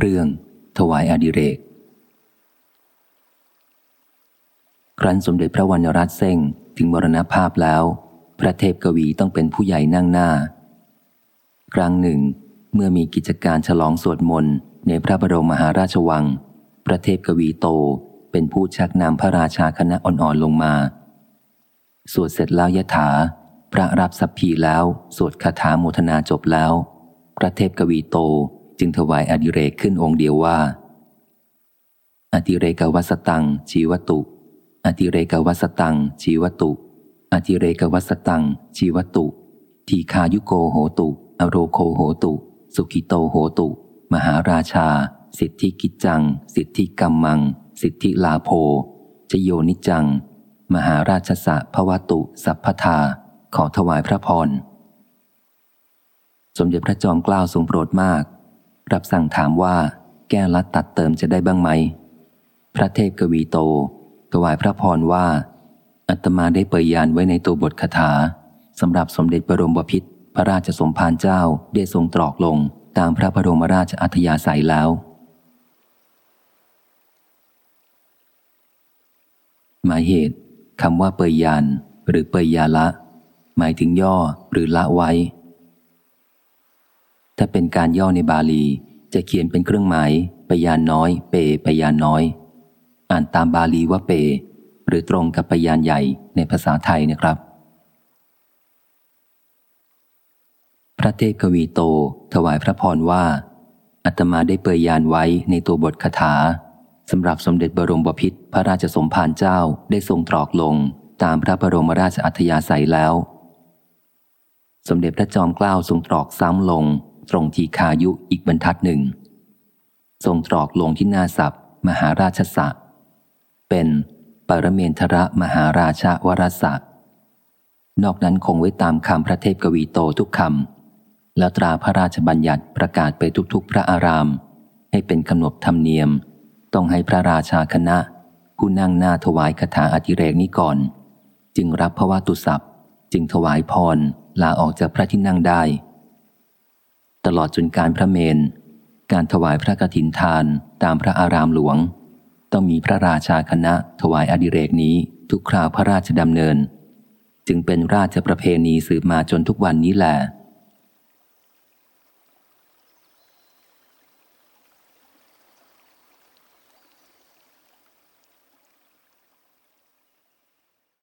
เรื่อง ถวายอดิเรก ครั้นสมเด็จพระวรรณรัตน์เส้งถึงมรณภาพแล้ว พระเทพกวีต้องเป็นผู้ใหญ่นั่งหน้า ครั้งหนึ่ง เมื่อมีกิจการฉลองสวดมนต์ในพระบรมมหาราชวัง พระเทพกวีโตเป็นผู้ชักนำพระราชาคณะอ่อนๆลงมา สวดเสร็จแล้วยะถา พระรับสัพพีแล้ว สวดคาถาโมทนาจบแล้ว พระเทพกวีโต จึงถวายอดิเรกขึ้นองค์เดียวว่า อดิเรกวัสตัง ชีวตุ อดิเรกวัสตัง ชีวตุ อดิเรกวัสตัง ชีวตุ ทีคายุโกโหตุ อโรโคโหตุ สุขิโตโหตุ มหาราชา สิทธิกิจจัง สิทธิกรรมัง สิทธิลาโภจโยนิจัง มหาราชสะภวตุสัพพทา ขอถวายพระพร สมเด็จพระจอมเกล้าทรงโปรดมาก รับสั่งถามว่าแก้ลัดตัดเติมจะได้บ้างไหม พระเทพกวีโตถวายพระพรว่า อัตมาได้เปยยานไว้ในตัวบทคาถาสำหรับสมเด็จบรมบพิตรพระราชสมภารเจ้าได้ทรงตรอกลงตามพระบรมราชอัธยาศัยแล้ว หมายเหตุคำว่าเปยยานหรือเปยยาละ หมายถึงย่อหรือละไว้ ถ้าเป็นการย่อในบาลี จะเขียนเป็นเครื่องหมายปยานน้อย เปปยานน้อย อ่านตามบาลีว่าเป หรือตรงกับปยานใหญ่ในภาษาไทยนะครับ พระเทพกวีโต ถวายพระพรว่าอัตมาได้เปยยานไว้ในตัวบทคาถาสำหรับสมเด็จบรมบพิตรพระราชสมภารเจ้าได้ทรงตรอกลงตามพระบรมราชอัธยาศัยแล้ว สมเด็จพระจอมเกล้าทรงตรอกซ้ำลง ตรงทีคายุอีกบรรทัดหนึ่ง ทรงตรอกลงที่หน้าศัพท์ มหาราชสะ เป็นปรเมนทระมหาราชวรสะนอกนั้นคงไว้ตามคำพระเทพกวีโตทุกคำแล้วตราพระราชบัญญัติประกาศไปทุกๆ พระอาราม ให้เป็นกำหนดธรรมเนียม ต้องให้พระราชาคณะ ผู้นั่งหน้าถวายคาถาอธิเรกนี้ก่อน จึงรับพระวตุศัพท์ จึงถวายพรลาออกจากพระที่นั่งได้ ตลอดจนการพระเมน การถวายพระกฐินทานตามพระอารามหลวง ต้องมีพระราชาคณะถวายอดิเรกนี้ทุกคราวพระราชดำเนิน จึงเป็นราชประเพณีสืบมาจนทุกวันนี้แหละ